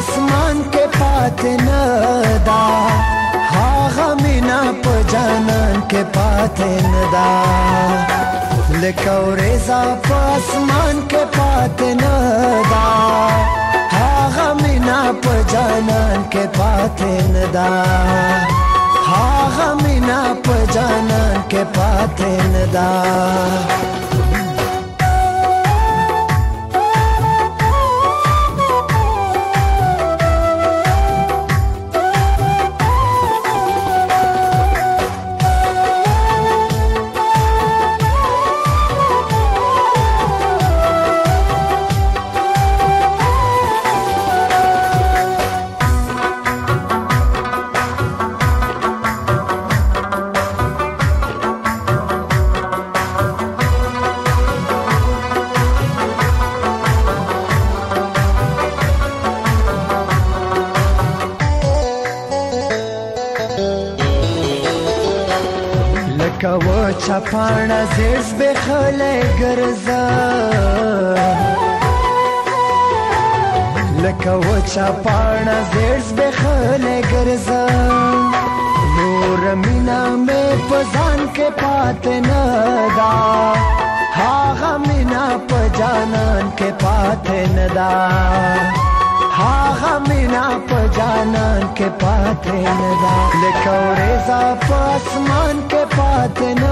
اسمان کې پات نه دا هاغه مینا په جانان کې پات نه دا لکورې ز په اسمان کې پات نه دا هاغه مینا په جانان کې پات نه دا هاغه مینا په جانان کې پات نه دا چپانا زیز بخاله گرزا لکه و چپانا زیز بخاله گرزا نور مینا می پزان که پات ندا هاغا مینا پجانان که پات ندا هاغه مینا په جانان کې پاتې نه دا لکه ورځ په اسمان کې پاتې نه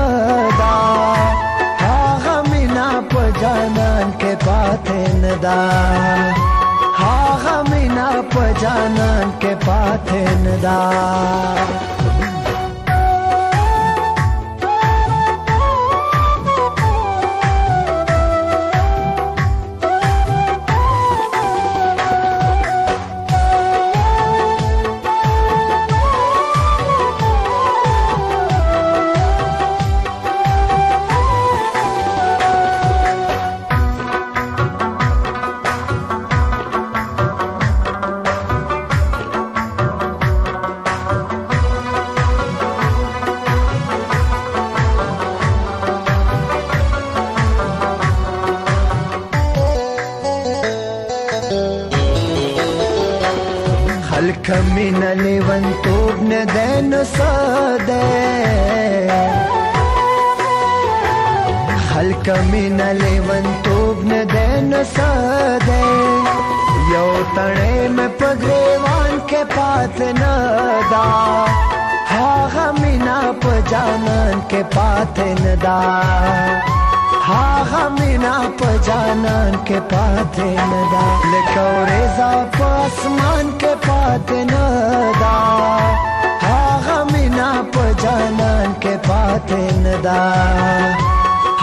ಹಾಗ ಮೀನಾ ಪಜಾನನ್ ಕೆ ಪಾಥೆನ್ هلک مینا لیون توب نه ده نو ساده هلک مینا لیون توب نه ده نو ساده یو تړې مې پګریوان کې پات نه دا هاغه مینا په جانان کې پات نه دا हामिना हाँ, पजाना के पाते नदा लेकौरे जा पासमान के पाते नदा हामिना हाँ, पजाना के पाते नदा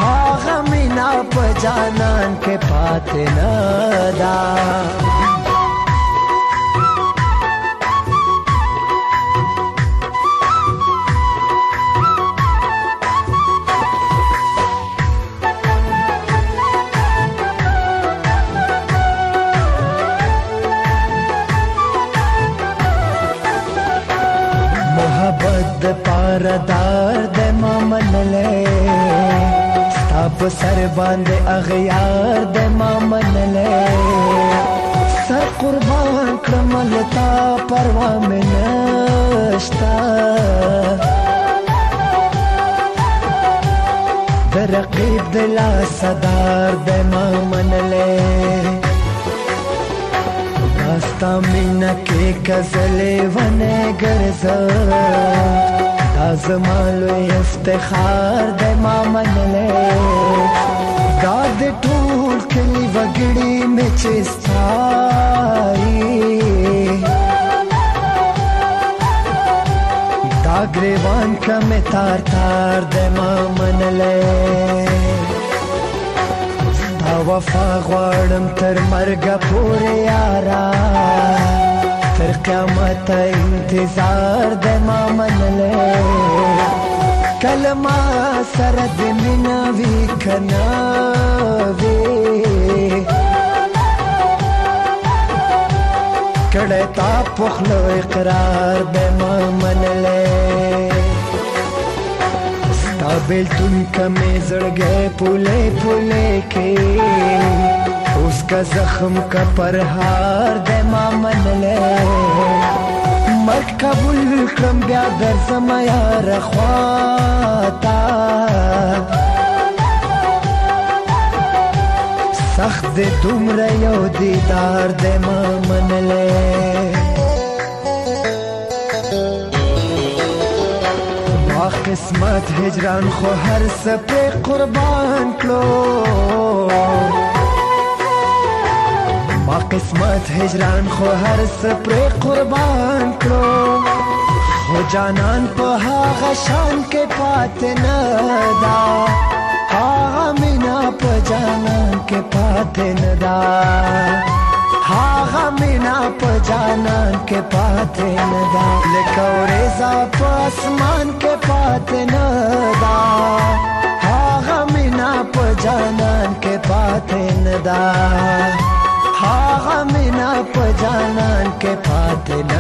हामिना हाँ, पजाना के पाते नदा محبت پاردار د ما منلې ستاب سر باندې اغیار د ما منلې سر قربان کړم لتا پروا مې نشتا د رقیب د لا صدر د ما منلې سامینه کې کزلې ونه ګرځا ازمالو افتخار د ما منلې دا د ټول کلی وګړي مې چستای دا ګریوان کمه تار تار د ما منلې وفا غواړم تر مرګ پورې یارا تر قیامت انتظار د ما منلې کلمه سره د مینا وی کنا وی کړه تا په خلو اقرار به ما منلې بیلتون کمې زړګې پولې پولې کې اوس کا زخم کا پرهار د ما منلې مت قبول کړم بیا درځم یار خواتا سخت دومره یو دیدار د ما منلې قسمت هجران خو هر څه په قربان کړو ما قسمت هجران خو هر څه پر قربان کړو خو جانان په هغه شان کې پات نه دا هغه مینا په جانان کې پات نه دا هغه مینا په جانان के पाते न दा लिखौरे पासमान आसमान के पाते न हा गमिना प जानन के पाते न दा हा गमिना प जानन के पाते न